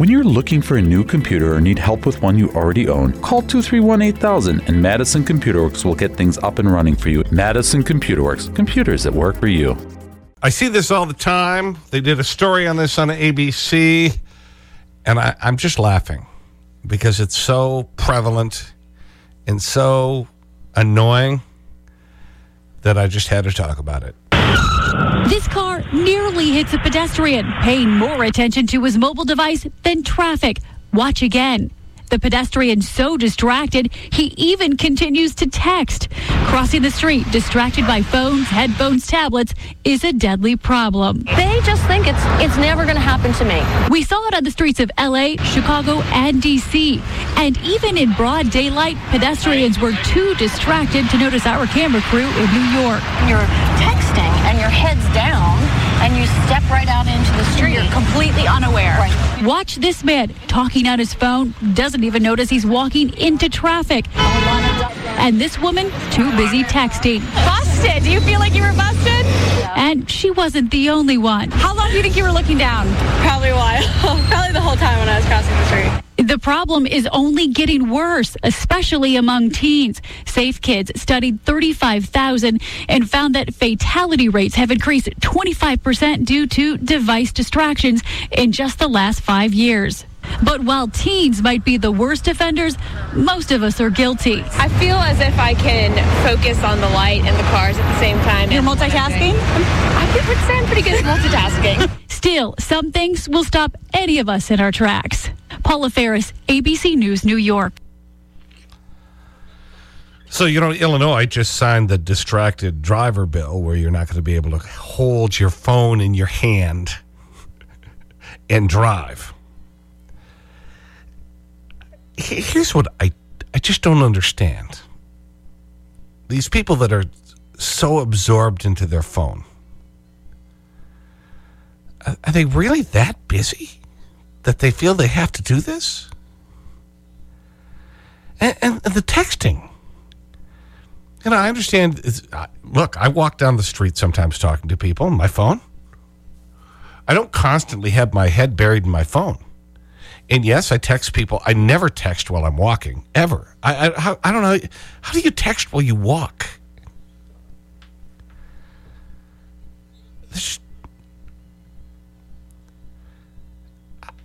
When you're looking for a new computer or need help with one you already own, call 231 8000 and Madison Computer Works will get things up and running for you. Madison Computer Works, computers that work for you. I see this all the time. They did a story on this on ABC, and I, I'm just laughing because it's so prevalent and so annoying that I just had to talk about it. This car nearly hits a pedestrian, paying more attention to his mobile device than traffic. Watch again. The pedestrian so distracted, he even continues to text. Crossing the street, distracted by phones, headphones, tablets, is a deadly problem. They just think it's it's never going to happen to me. We saw it on the streets of LA, Chicago, and DC. And even in broad daylight, pedestrians were too distracted to notice our camera crew in New York. You're texting and your head's down and you step right out into the street. You're completely unaware. Right. Watch this man talking on his phone, doesn't even notice he's walking into traffic. And this woman, too busy texting. Busted. Do you feel like you were busted? And she wasn't the only one. How long do you think you were looking down? Probably a while. Probably the whole time when I was crossing the street. The problem is only getting worse, especially among teens. Safe Kids studied 35,000 and found that fatality rates have increased 25% due to device distractions in just the last five years. But while teens might be the worst offenders, most of us are guilty. I feel as if I can focus on the light and the cars at the same time. You're multitasking? I would say I'm pretty good at multitasking. Still, some things will stop any of us in our tracks. Paula Faris, ABC News, New York. So, you know, Illinois just signed the distracted driver bill where you're not going to be able to hold your phone in your hand and drive. Here's what I, I just don't understand. These people that are so absorbed into their phone, are they really that busy that they feel they have to do this? And, and the texting. Know, I understand. Look, I walk down the street sometimes talking to people on my phone. I don't constantly have my head buried in my phone. And yes, I text people. I never text while I'm walking, ever. I, I, I don't know. How do you text while you walk?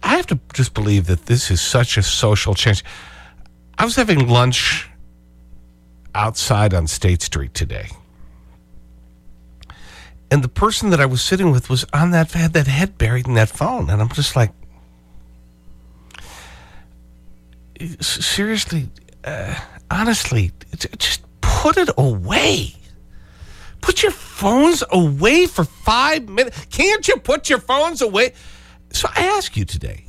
I have to just believe that this is such a social change. I was having lunch outside on State Street today. And the person that I was sitting with was on that, had that head buried in that phone. And I'm just like, seriously, uh, honestly, just put it away. Put your phones away for five minutes. Can't you put your phones away? So I ask you today,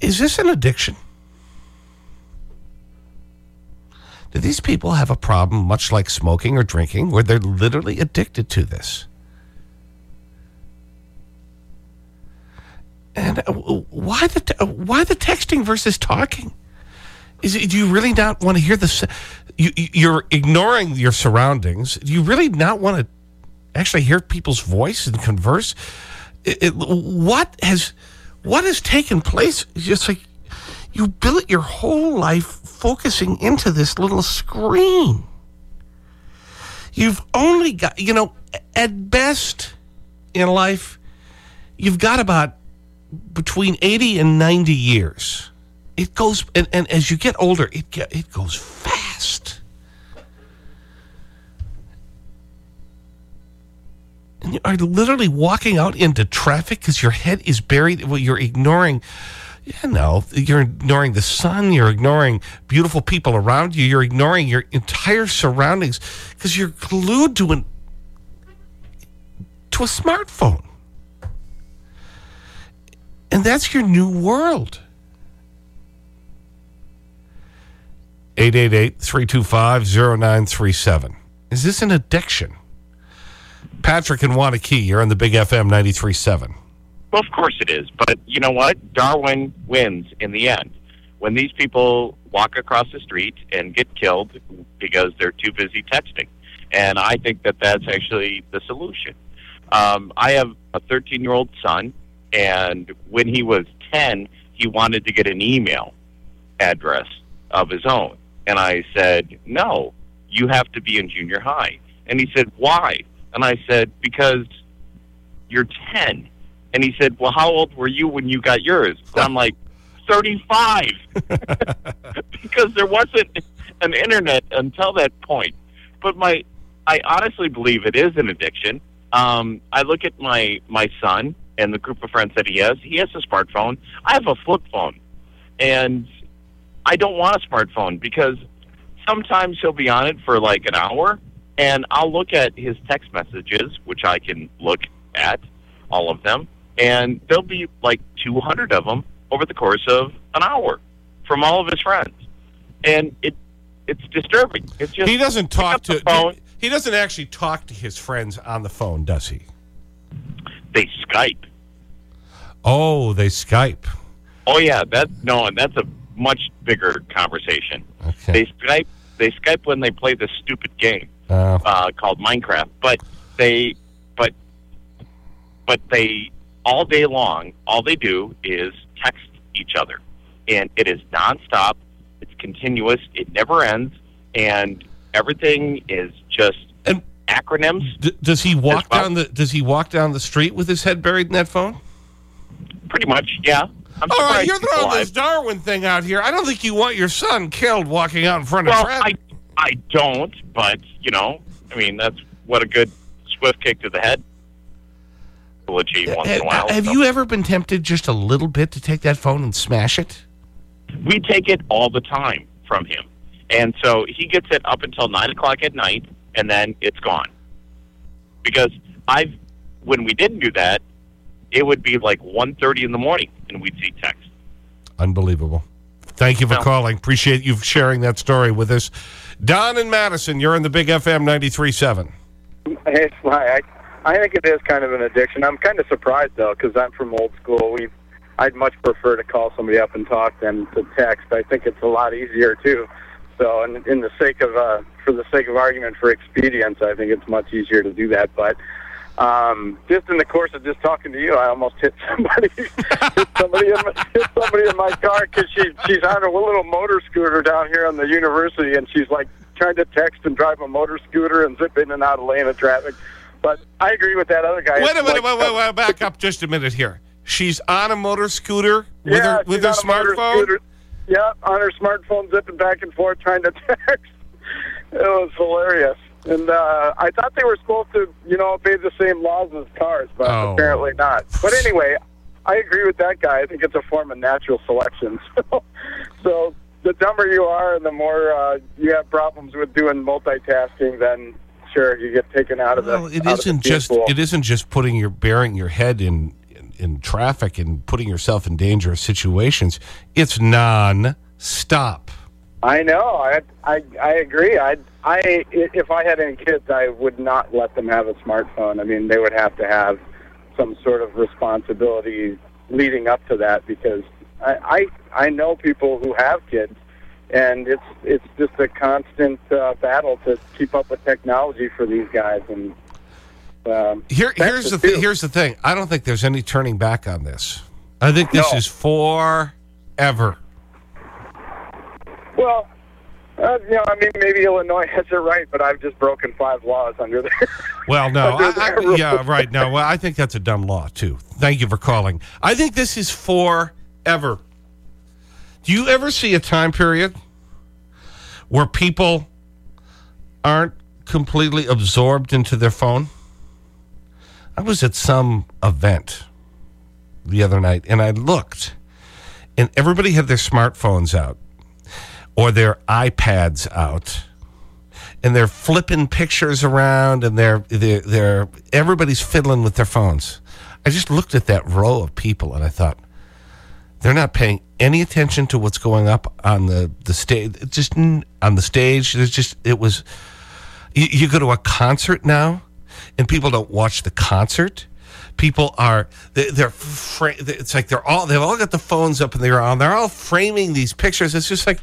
is this an addiction? Do these people have a problem, much like smoking or drinking, where they're literally addicted to this? And uh, why the, why the texting versus talking? Is it, do you really not want to hear the... You, you're ignoring your surroundings. Do you really not want to actually hear people's voice and converse? It, it, what, has, what has taken place? Just like you built your whole life focusing into this little screen. You've only got, you know, at best in life, you've got about between 80 and 90 years. It goes, and, and as you get older, it, get, it goes fast. And you are literally walking out into traffic because your head is buried. Well, you're ignoring, you know, you're ignoring the sun. You're ignoring beautiful people around you. You're ignoring your entire surroundings because you're glued to, an, to a smartphone. And that's your new world. 888-325-0937. Is this an addiction? Patrick and Waunakee, you're on the Big FM 93.7. Well, of course it is. But you know what? Darwin wins in the end. When these people walk across the street and get killed because they're too busy texting. And I think that that's actually the solution. Um, I have a 13-year-old son, And when he was 10, he wanted to get an email address of his own. And I said, no, you have to be in junior high. And he said, why? And I said, because you're 10. And he said, well, how old were you when you got yours? And I'm like, 35. because there wasn't an internet until that point. But my, I honestly believe it is an addiction. Um, I look at my, my son and the group of friends that he has. He has a smartphone. I have a flip phone. And I don't want a smartphone because sometimes he'll be on it for like an hour and I'll look at his text messages, which I can look at all of them, and there'll be like 200 of them over the course of an hour from all of his friends. And it it's disturbing. It's just He doesn't talk to, phone. he doesn't actually talk to his friends on the phone, does he? They Skype. Oh, they Skype. Oh yeah, that no, and that's a much bigger conversation. Okay. They Skype. They Skype when they play this stupid game. Uh, uh, called Minecraft. But they, but, but they all day long, all they do is text each other, and it is nonstop. It's continuous. It never ends, and everything is just And- acronyms. d does he walk well. down the, does he walk down the street with his head buried in that phone? Pretty much, yeah. I'm All right, you're throwing alive. this Darwin thing out here. I don't think you want your son killed walking out in front of Well, friends. I, I don't, but you know, I mean, that's what a good swift kick to the head will achieve once in a while. Have so. you ever been tempted just a little bit to take that phone and smash it? we take it all the time from him. And so he gets it up until nine o'clock at night, and then it's gone. Because I've, when we didn't do that, it would be like one thirty in the morning, and we'd see text. Unbelievable. Thank you for Well- calling. Appreciate you sharing that story with us. Don and Madison, you're in the Big FM 93.7. Hey, Sly, I, I think it is kind of an addiction. I'm kind of surprised though, because I'm from old school. We, I'd much prefer to call somebody up and talk than to text. I think it's a lot easier too. So, in, in the sake of, uh, for the sake of argument for expedience, I think it's much easier to do that. But um, just in the course of just talking to you, I almost hit somebody, hit somebody, in my, hit somebody in my car because she she's on a little motor scooter down here on the university, and she's like trying to text and drive a motor scooter and zip in and out of lane of traffic. But I agree with that other guy. Wait a minute, like- wait, wait, wait, back up just a minute here. She's on a motor scooter with yeah, her, with her on a motor smartphone? Yeah, on her smartphone, zipping back and forth, trying to text. it was hilarious. And uh, I thought they were supposed to, you know, obey the same laws as cars, but Oh. apparently not. But anyway, I agree with that guy. I think it's a form of natural selection. So, so the dumber you are and the more uh, you have problems with doing multitasking, then sure, you get taken out of the Well, it out of the isn't just pool. it isn't just putting your bearing your head in, in traffic and putting yourself in dangerous situations. It's non-stop. I know. I I I agree. I I if I had any kids, I would not let them have a smartphone. I mean, they would have to have some sort of responsibility leading up to that because I I, I know people who have kids, and it's it's just a constant uh, battle to keep up with technology for these guys. And um, Here, here's the the th here's the thing. I don't think there's any turning back on this. I think this No. is forever. well. Uh, you know, I mean, maybe Illinois has it right, but I've just broken five laws under there. Well, no, I, I, yeah, right. No, well, I think that's a dumb law too. Thank you for calling. I think this is forever. Do you ever see a time period where people aren't completely absorbed into their phone? I was at some event the other night and I looked, and everybody had their smartphones out or their iPads out and they're flipping pictures around and they're, they're, they're, everybody's fiddling with their phones. I just looked at that row of people and I thought, they're not paying any attention to what's going up on the, the stage. Just on the stage, just, it was, you, you go to a concert now and people don't watch the concert. People are, they, they're, it's like they're all, they've all got the phones up and they're on, they're all framing these pictures. It's just like,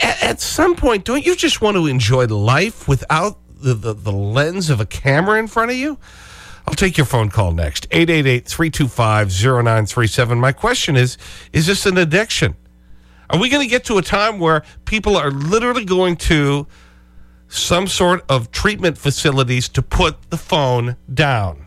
at, at some point, don't you just want to enjoy life without the, the, the lens of a camera in front of you? I'll take your phone call next. 888-325-0937. My question is, is this an addiction? Are we going to get to a time where people are literally going to some sort of treatment facilities to put the phone down?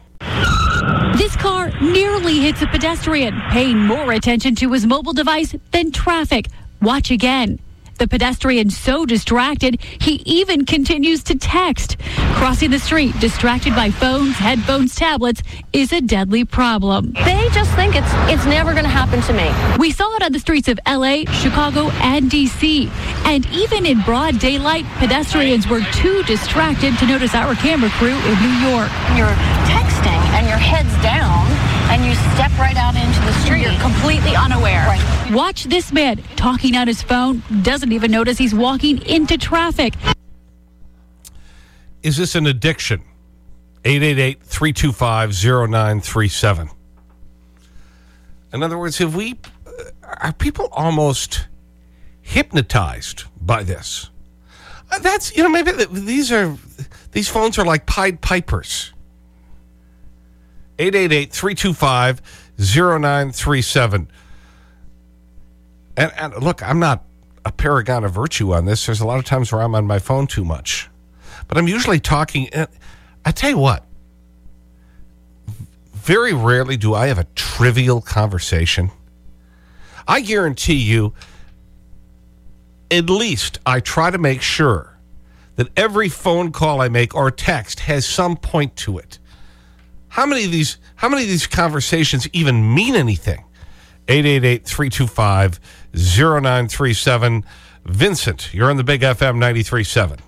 This car nearly hits a pedestrian, paying more attention to his mobile device than traffic. Watch again. The pedestrian so distracted, he even continues to text. Crossing the street, distracted by phones, headphones, tablets, is a deadly problem. They just think it's it's never going to happen to me. We saw it on the streets of LA, Chicago, and DC. And even in broad daylight, pedestrians were too distracted to notice our camera crew in New York. You're texting and your head's down and you step right out into the street. You're completely unaware. Right. Watch this man talking on his phone, doesn't even notice he's walking into traffic. Is this an addiction? 888-325-0937. In other words, have we, are people almost hypnotized by this? Uh, That's, you know, maybe these are, these phones are like Pied Pipers. 888-325-0937. And, and look, I'm not a paragon of virtue on this. There's a lot of times where I'm on my phone too much. But I'm usually talking. I tell you what, very rarely do I have a trivial conversation. I guarantee you, at least I try to make sure that every phone call I make or text has some point to it. How many of these, how many of these conversations even mean anything? 888-325-0937. Vincent, you're on the Big FM 93.7.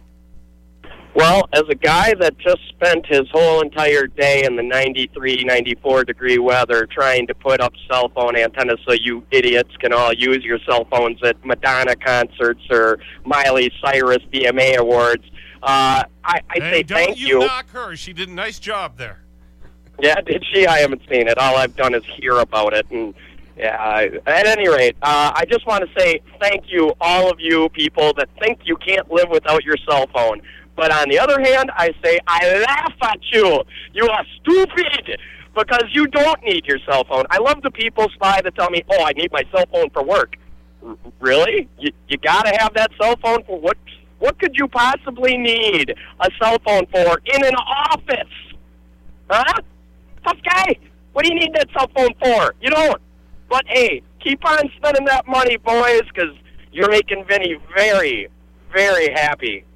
Well, as a guy that just spent his whole entire day in the 93, 94 degree weather trying to put up cell phone antennas so you idiots can all use your cell phones at Madonna concerts or Miley Cyrus VMA awards, uh, I, say thank you. knock her. She did a nice job there. Yeah, did she? I haven't seen it. All I've done is hear about it. And yeah, at any rate, uh, I just want to say thank you, all of you people that think you can't live without your cell phone. But on the other hand, I say I laugh at you. You are stupid because you don't need your cell phone. I love the people spy that tell me, "Oh, I need my cell phone for work." R- really? You you got to have that cell phone for what? What could you possibly need a cell phone for in an office? Huh? Tough guy. What do you need that cell phone for? You don't. But hey, keep on spending that money, boys, because you're making Vinny very, very happy.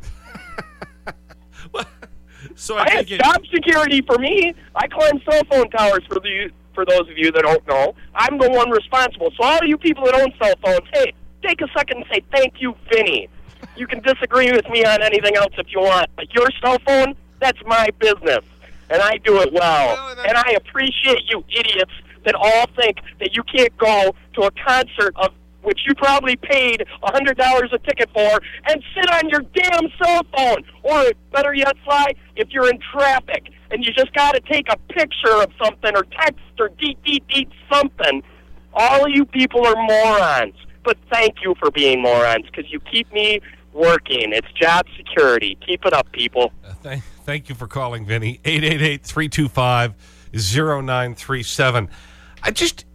So I I have it, job security for me. I climb cell phone towers for the for those of you that don't know. I'm the one responsible. So all you people that own cell phones, hey, take a second and say thank you, Vinny. You can disagree with me on anything else if you want, but your cell phone, that's my business, and I do it well. Well, and And I appreciate you idiots that all think that you can't go to a concert of which you probably paid a hundred dollars a ticket for, and sit on your damn cell phone. Or better yet, Sly, if you're in traffic and you just got to take a picture of something or text or deet deet deet something. All of you people are morons. But thank you for being morons because you keep me working. It's job security. Keep it up, people. uh, thank, thank you for calling, Vinny. 888-325-0937. I just,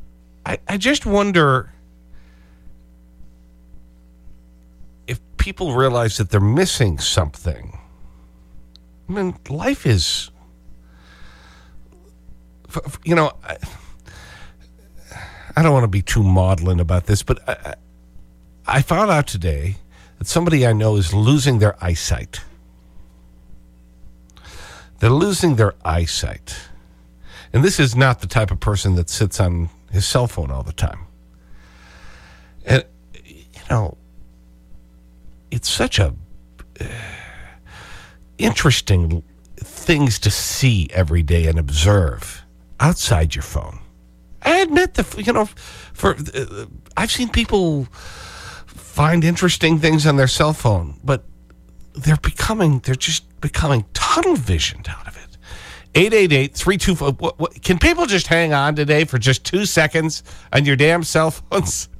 I, I just wonder if people realize that they're missing something. I mean, life is, you know, I, I don't want to be too maudlin about this, but I- I found out today that somebody I know is losing their eyesight. They're losing their eyesight. And this is not the type of person that sits on his cell phone all the time. And, you know, it's such a uh, interesting things to see every day and observe outside your phone. I admit that, you know, for, uh, I've seen people find interesting things on their cell phone, but they're becoming, they're just becoming tunnel visioned out of 888-325, what, what, can people just hang on today for just two seconds on your damn cell phones?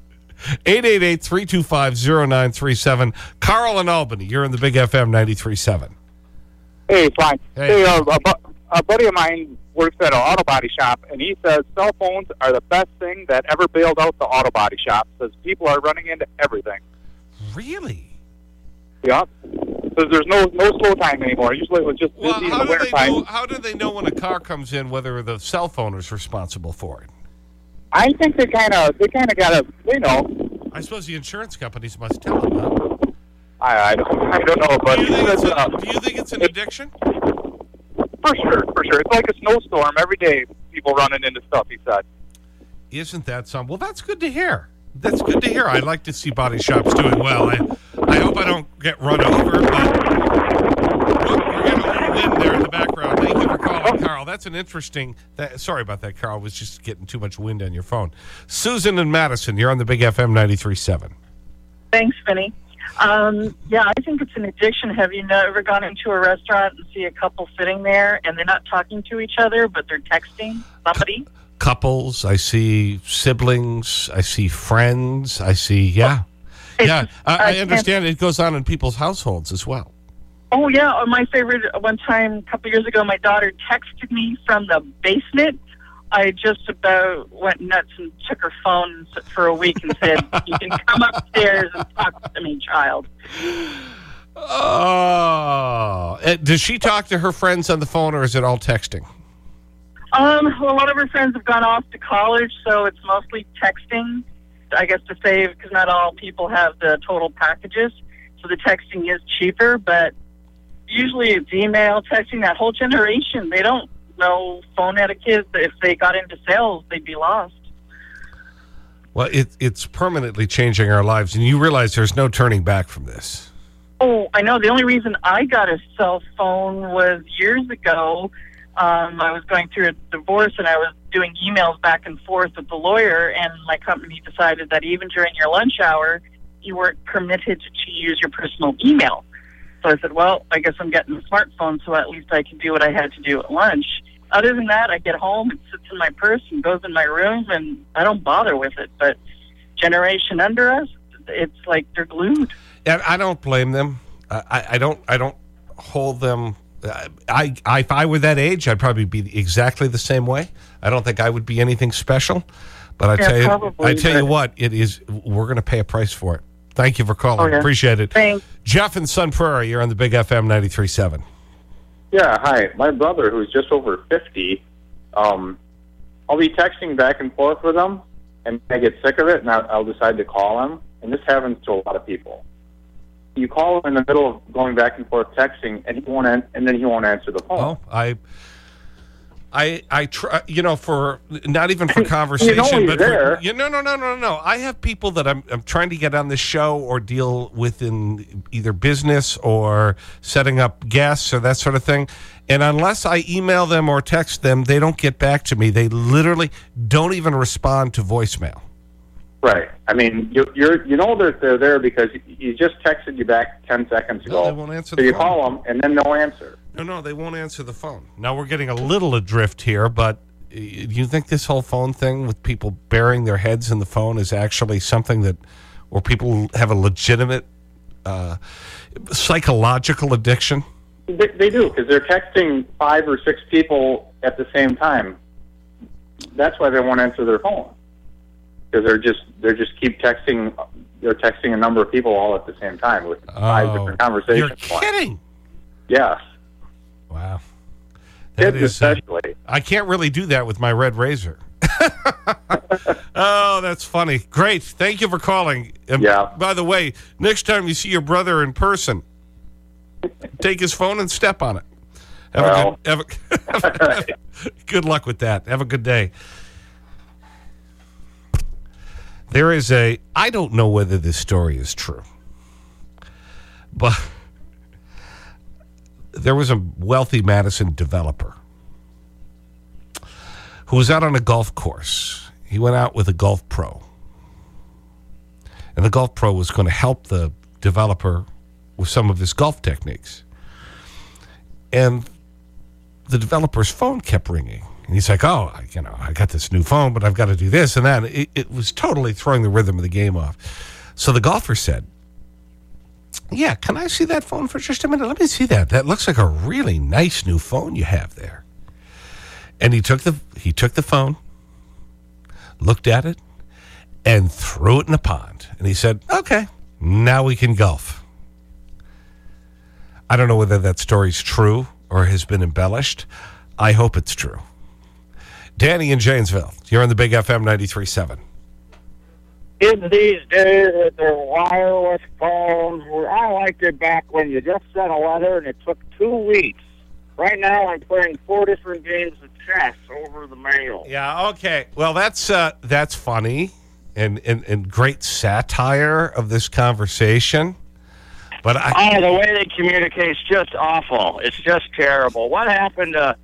888-325-0937. Carl in Albany, you're in the Big FM 93.7. Hey, fine. Hey. Hey, uh, about, a buddy of mine works at an auto body shop, and he says cell phones are the best thing that ever bailed out the auto body shop. Says people are running into everything. Really? Yep. Says there's no no slow time anymore. Usually it was just busy Well, in how the do, winter they time. know, how do they know when a car comes in whether the cell phone is responsible for it? I think they kind of they kind of got to you know I suppose the insurance companies must tell them, huh? I I don't, I don't know, but Do you, think it's a, uh, do you think it's an addiction? for sure, for sure. It's like a snowstorm every day. People running into stuff. He said. Isn't that some? Well, that's good to hear. That's good to hear. I like to see body shops doing well. I, I hope I don't get run over, but Whoop, we're getting a little wind there in the background. Thank you for calling, Carl. That's an interesting. That, sorry about that, Carl. I was just getting too much wind on your phone. Susan and Madison, you're on the Big FM 93.7. Thanks, Vinny. Um, yeah, I think it's an addiction. Have you ever gone into a restaurant and see a couple sitting there and they're not talking to each other, but they're texting somebody? Couples, I see siblings, I see friends, I see, yeah. Yeah, I, I understand it goes on in people's households as well. Oh, yeah. uh, My favorite, uh, one time a couple years ago, my daughter texted me from the basement. I just about went nuts and took her phone for a week and said, You can come upstairs and talk to me, child. Oh. Uh, does she talk to her friends on the phone or is it all texting? Um, well, a lot of her friends have gone off to college, so it's mostly texting. I guess to save because not all people have the total packages, so the texting is cheaper. But usually it's email, texting. That whole generation, they don't know phone etiquette. If they got into sales, they'd be lost. Well, it, it's permanently changing our lives, and you realize there's no turning back from this. Oh, I know. The only reason I got a cell phone was years ago. Um, I was going through a divorce and I was doing emails back and forth with the lawyer, and my company decided that even during your lunch hour, you weren't permitted to use your personal email. So I said, well, I guess I'm getting a smartphone, so at least I can do what I had to do at lunch. Other than that, I get home, it sits in my purse and goes in my room, and I don't bother with it. But generation under us, it's like they're glued. And I don't blame them. I- I, don't, I don't hold them. I, I, if I were that age, I'd probably be exactly the same way. I don't think I would be anything special. But I Yeah, tell you, probably, I tell you what, it is. We're going to pay a price for it. Thank you for calling. Oh, yeah. Appreciate it. Thanks. Jeff in Sun Prairie, you're on the Big FM 93.7. Yeah, hi. My brother, who's just over 50, um, I'll be texting back and forth with him, and I get sick of it, and I'll, I'll decide to call him. And this happens to a lot of people. You call him in the middle of going back and forth texting, and he won't, an- and then he won't answer the phone. Oh, I, I, I try, uh, you know, for not even for conversation, he's but there. For, you, no, no, no, no, no. I have people that I'm, I'm trying to get on this show or deal with in either business or setting up guests or that sort of thing. And unless I email them or text them, they don't get back to me. They literally don't even respond to voicemail. Right. I mean, you, you're you know that they're there because he just texted you back 10 seconds ago. they won't answer so you phone. call them, and then no answer. No, no, they won't answer the phone. Now we're getting a little adrift here, but do you think this whole phone thing with people burying their heads in the phone is actually something that, where people have a legitimate uh, psychological addiction? They, they do because they're texting five or six people at the same time. That's why they won't answer their phone because they're just they're just keep texting. They're texting a number of people all at the same time with five Oh, different conversations. You're kidding. Yes. Wow. Kids That is, uh, especially. I can't really do that with my red razor. oh, that's funny. Great. Thank you for calling. And Yeah. By the way, next time you see your brother in person, take his phone and step on it. Have Well. a good, have a, have a- good luck with that. Have a good day. There is a, I don't know whether this story is true, but there was a wealthy Madison developer who was out on a golf course. He went out with a golf pro. And the golf pro was going to help the developer with some of his golf techniques. And the developer's phone kept ringing. And he's like, oh, I- you know, I got this new phone, but I've got to do this and that. It, it was totally throwing the rhythm of the game off. So the golfer said, yeah, can I see that phone for just a minute? Let me see that. That looks like a really nice new phone you have there. And he took, the, he took the phone, looked at it, and threw it in a pond. And he said, okay, now we can golf. I don't know whether that story's true or has been embellished. I hope it's true. Danny in Janesville, you're on the Big FM 93.7. In these days with their wireless phones, I liked it back when you just sent a letter and it took two weeks. Right now, I'm playing four different games of chess over the mail. Yeah, okay. Well, that's, uh, that's funny and, and, and great satire of this conversation. But I, oh, the way they communicate is just awful. It's just terrible. What happened to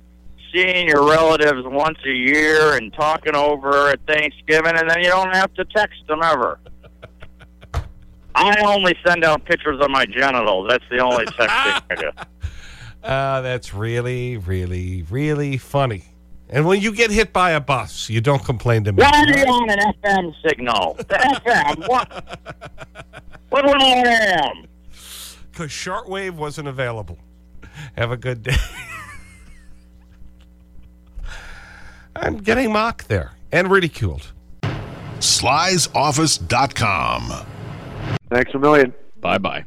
seeing your relatives once a year and talking over at Thanksgiving, and then you don't have to text them ever? I only send out pictures of my genitals. That's the only texting I do. Uh, that's really, really, really funny. And when you get hit by a bus, you don't complain to me. Why are you on an FM signal? The FM? What? What on AM? Because shortwave wasn't available. Have a good day. I'm getting mocked there and ridiculed. Sly'sOffice.com. Thanks a million. Bye bye.